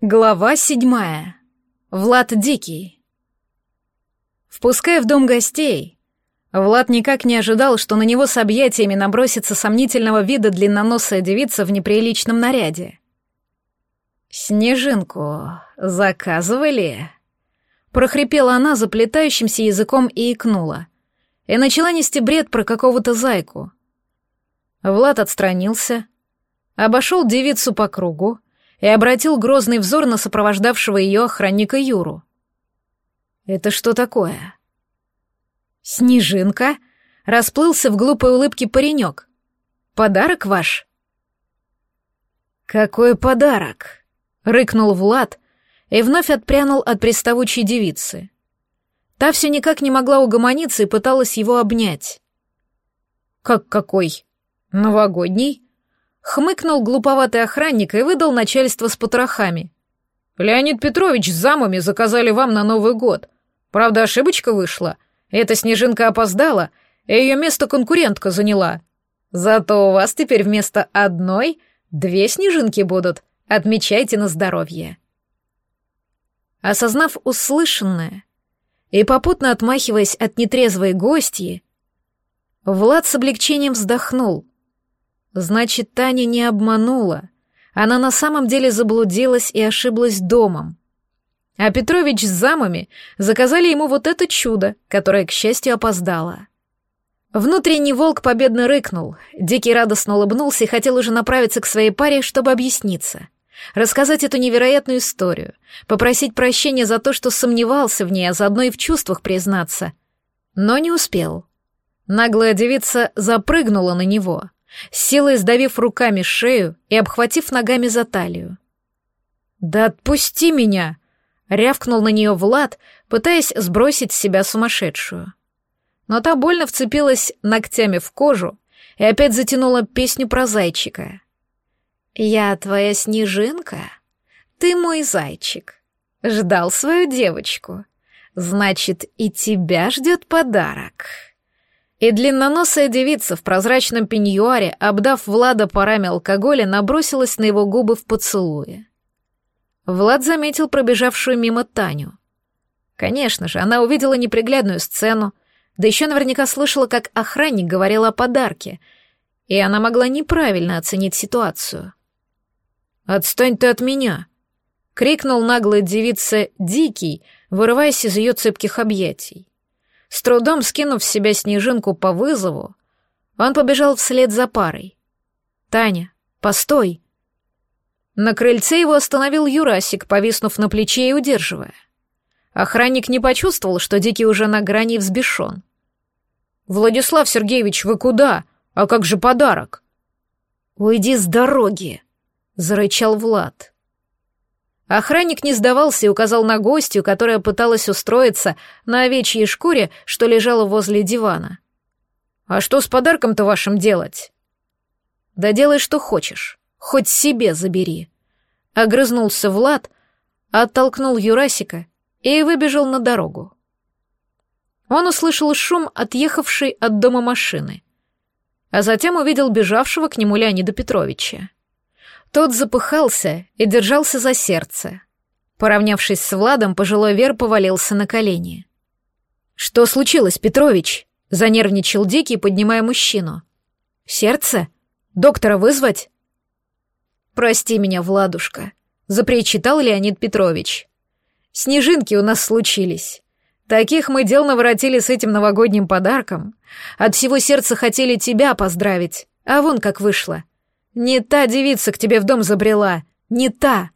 Глава седьмая. Влад Дикий. Впуская в дом гостей, Влад никак не ожидал, что на него с объятиями набросится сомнительного вида длинноносая девица в неприличном наряде. «Снежинку заказывали?» Прохрипела она заплетающимся языком и икнула. И начала нести бред про какого-то зайку. Влад отстранился, обошел девицу по кругу, и обратил грозный взор на сопровождавшего ее охранника Юру. «Это что такое?» «Снежинка?» — расплылся в глупой улыбке паренек. «Подарок ваш?» «Какой подарок?» — рыкнул Влад и вновь отпрянул от приставучей девицы. Та все никак не могла угомониться и пыталась его обнять. «Как какой? Новогодний?» Хмыкнул глуповатый охранник и выдал начальство с потрохами. «Леонид Петрович с замами заказали вам на Новый год. Правда, ошибочка вышла. Эта снежинка опоздала, и ее место конкурентка заняла. Зато у вас теперь вместо одной две снежинки будут. Отмечайте на здоровье». Осознав услышанное и попутно отмахиваясь от нетрезвой гостьи, Влад с облегчением вздохнул. Значит, Таня не обманула. Она на самом деле заблудилась и ошиблась домом. А Петрович с замами заказали ему вот это чудо, которое, к счастью, опоздало. Внутренний волк победно рыкнул, Дикий радостно улыбнулся и хотел уже направиться к своей паре, чтобы объясниться. Рассказать эту невероятную историю, попросить прощения за то, что сомневался в ней, а заодно и в чувствах признаться. Но не успел. Наглая девица запрыгнула на него — силой сдавив руками шею и обхватив ногами за талию. «Да отпусти меня!» — рявкнул на нее Влад, пытаясь сбросить с себя сумасшедшую. Но та больно вцепилась ногтями в кожу и опять затянула песню про зайчика. «Я твоя снежинка, ты мой зайчик. Ждал свою девочку. Значит, и тебя ждет подарок». И длинноносая девица в прозрачном пеньюаре, обдав Влада парами алкоголя, набросилась на его губы в поцелуе. Влад заметил пробежавшую мимо Таню. Конечно же, она увидела неприглядную сцену, да еще наверняка слышала, как охранник говорил о подарке, и она могла неправильно оценить ситуацию. «Отстань ты от меня!» — крикнул наглая девица Дикий, вырываясь из ее цепких объятий. С трудом скинув с себя снежинку по вызову, он побежал вслед за парой. «Таня, постой!» На крыльце его остановил Юрасик, повиснув на плече и удерживая. Охранник не почувствовал, что Дикий уже на грани взбешен. «Владислав Сергеевич, вы куда? А как же подарок?» «Уйди с дороги!» — зарычал Влад. Охранник не сдавался и указал на гостью, которая пыталась устроиться на овечьей шкуре, что лежала возле дивана. «А что с подарком-то вашим делать?» «Да делай, что хочешь, хоть себе забери». Огрызнулся Влад, оттолкнул Юрасика и выбежал на дорогу. Он услышал шум отъехавшей от дома машины, а затем увидел бежавшего к нему Леонида Петровича. Тот запыхался и держался за сердце. Поравнявшись с Владом, пожилой Вер повалился на колени. «Что случилось, Петрович?» — занервничал Дикий, поднимая мужчину. «Сердце? Доктора вызвать?» «Прости меня, Владушка», — запричитал Леонид Петрович. «Снежинки у нас случились. Таких мы дел наворотили с этим новогодним подарком. От всего сердца хотели тебя поздравить, а вон как вышло. Не та девица к тебе в дом забрела, не та.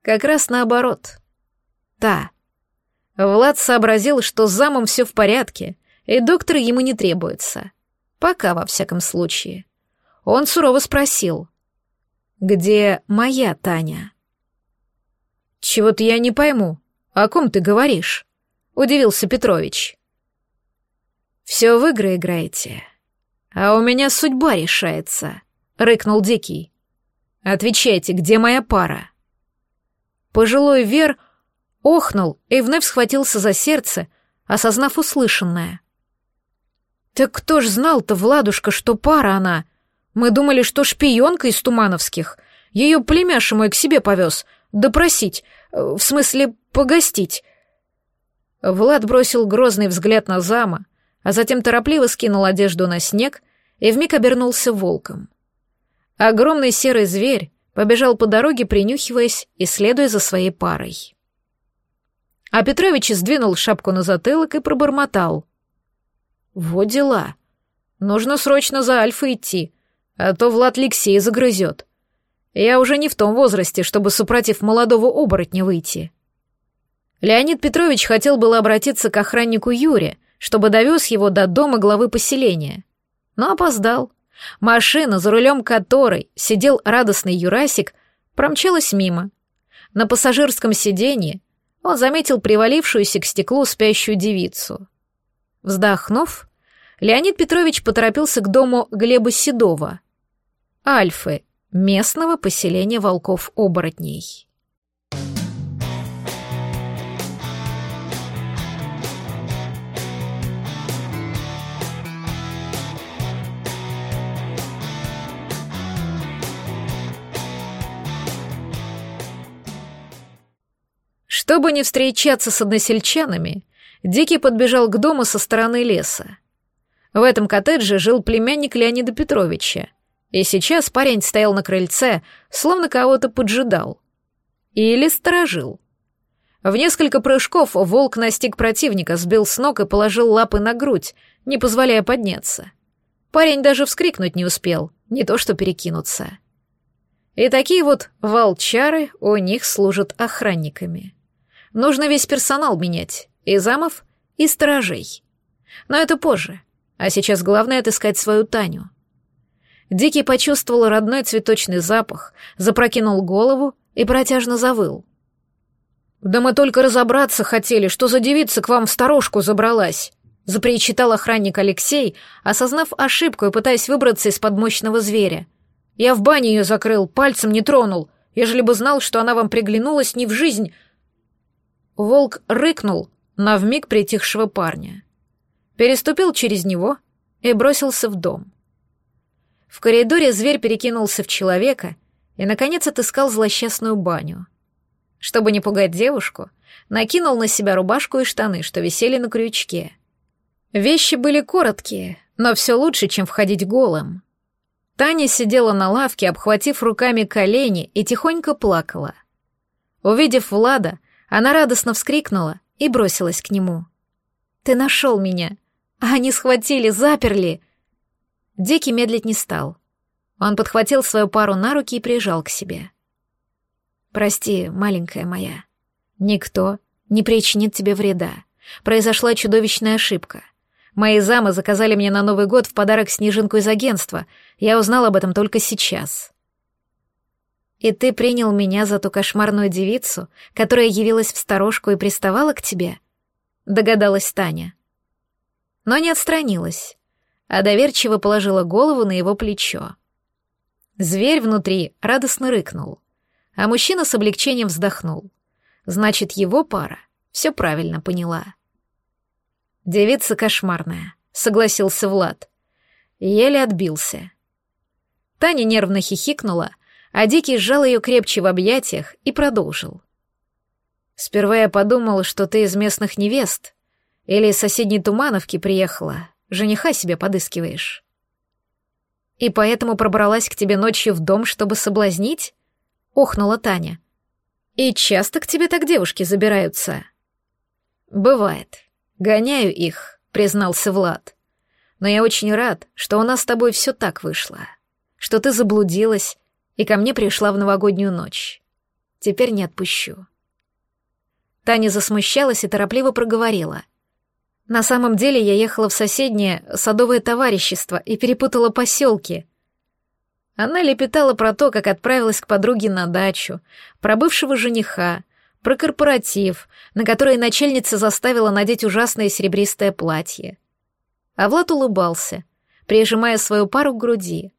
Как раз наоборот. Та. Влад сообразил, что с замом все в порядке, и доктор ему не требуется. Пока, во всяком случае. Он сурово спросил. «Где моя Таня?» «Чего-то я не пойму. О ком ты говоришь?» — удивился Петрович. «Все в игры играете. «А у меня судьба решается», — рыкнул Дикий. «Отвечайте, где моя пара?» Пожилой Вер охнул и вновь схватился за сердце, осознав услышанное. «Так кто ж знал-то, Владушка, что пара она? Мы думали, что шпионка из Тумановских. Ее племяша мой к себе повез. Допросить. В смысле, погостить. Влад бросил грозный взгляд на зама, а затем торопливо скинул одежду на снег и вмиг обернулся волком. Огромный серый зверь побежал по дороге, принюхиваясь и следуя за своей парой. А Петрович сдвинул шапку на затылок и пробормотал. «Вот дела. Нужно срочно за Альфа идти, а то Влад Алексей загрызет. Я уже не в том возрасте, чтобы супротив молодого оборотня выйти». Леонид Петрович хотел было обратиться к охраннику Юре, чтобы довез его до дома главы поселения, но опоздал. Машина, за рулем которой сидел радостный Юрасик, промчалась мимо. На пассажирском сиденье он заметил привалившуюся к стеклу спящую девицу. Вздохнув, Леонид Петрович поторопился к дому Глеба Седова, Альфы, местного поселения волков-оборотней. Чтобы не встречаться с односельчанами, Дикий подбежал к дому со стороны леса. В этом коттедже жил племянник Леонида Петровича, и сейчас парень стоял на крыльце, словно кого-то поджидал. Или сторожил. В несколько прыжков волк настиг противника, сбил с ног и положил лапы на грудь, не позволяя подняться. Парень даже вскрикнуть не успел, не то что перекинуться. И такие вот волчары у них служат охранниками. Нужно весь персонал менять, и замов, и сторожей. Но это позже, а сейчас главное отыскать свою Таню. Дикий почувствовал родной цветочный запах, запрокинул голову и протяжно завыл. «Да мы только разобраться хотели, что за девица к вам в сторожку забралась», запричитал охранник Алексей, осознав ошибку и пытаясь выбраться из-под мощного зверя. «Я в бане ее закрыл, пальцем не тронул. Ежели бы знал, что она вам приглянулась не в жизнь, Волк рыкнул на вмиг притихшего парня. Переступил через него и бросился в дом. В коридоре зверь перекинулся в человека и, наконец, отыскал злосчастную баню. Чтобы не пугать девушку, накинул на себя рубашку и штаны, что висели на крючке. Вещи были короткие, но все лучше, чем входить голым. Таня сидела на лавке, обхватив руками колени, и тихонько плакала. Увидев Влада, она радостно вскрикнула и бросилась к нему. «Ты нашел меня! А они схватили, заперли!» Дикий медлить не стал. Он подхватил свою пару на руки и прижал к себе. «Прости, маленькая моя. Никто не причинит тебе вреда. Произошла чудовищная ошибка. Мои замы заказали мне на Новый год в подарок снежинку из агентства. Я узнал об этом только сейчас. И ты принял меня за ту кошмарную девицу, которая явилась в сторожку и приставала к тебе? Догадалась Таня. Но не отстранилась, а доверчиво положила голову на его плечо. Зверь внутри радостно рыкнул, а мужчина с облегчением вздохнул. Значит, его пара все правильно поняла. «Девица кошмарная», — согласился Влад. Еле отбился. Таня нервно хихикнула, а Дикий сжал ее крепче в объятиях и продолжил. «Сперва я подумал, что ты из местных невест или из соседней Тумановки приехала, жениха себе подыскиваешь. И поэтому пробралась к тебе ночью в дом, чтобы соблазнить?» — охнула Таня. «И часто к тебе так девушки забираются?» «Бывает. Гоняю их», — признался Влад. «Но я очень рад, что у нас с тобой все так вышло, что ты заблудилась и ко мне пришла в новогоднюю ночь. Теперь не отпущу. Таня засмущалась и торопливо проговорила. На самом деле я ехала в соседнее садовое товарищество и перепутала поселки. Она лепетала про то, как отправилась к подруге на дачу, про бывшего жениха, про корпоратив, на который начальница заставила надеть ужасное серебристое платье. А Влад улыбался, прижимая свою пару к груди.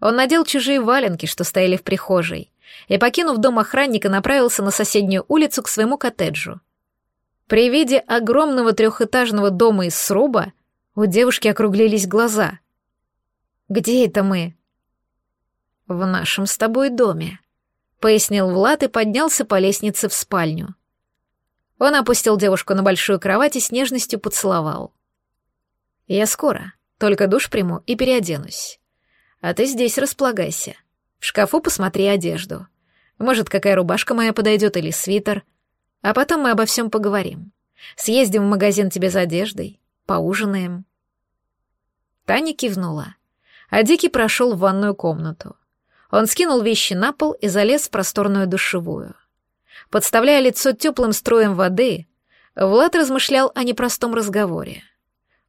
Он надел чужие валенки, что стояли в прихожей, и, покинув дом охранника, направился на соседнюю улицу к своему коттеджу. При виде огромного трехэтажного дома из сруба у девушки округлились глаза. «Где это мы?» «В нашем с тобой доме», — пояснил Влад и поднялся по лестнице в спальню. Он опустил девушку на большую кровать и с нежностью поцеловал. «Я скоро, только душ приму и переоденусь. А ты здесь располагайся. В шкафу посмотри одежду. Может, какая рубашка моя подойдет или свитер. А потом мы обо всем поговорим. Съездим в магазин тебе за одеждой, поужинаем». Таня кивнула, а Дикий прошел в ванную комнату. Он скинул вещи на пол и залез в просторную душевую. Подставляя лицо теплым строем воды, Влад размышлял о непростом разговоре.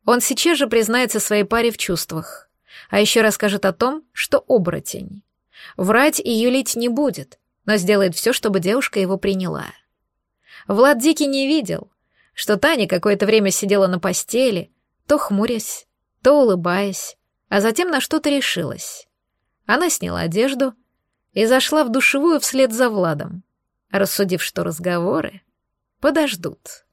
Он сейчас же признается своей паре в чувствах, а еще расскажет о том, что оборотень. Врать и юлить не будет, но сделает все, чтобы девушка его приняла. Влад Дикий не видел, что Таня какое-то время сидела на постели, то хмурясь, то улыбаясь, а затем на что-то решилась. Она сняла одежду и зашла в душевую вслед за Владом, рассудив, что разговоры подождут.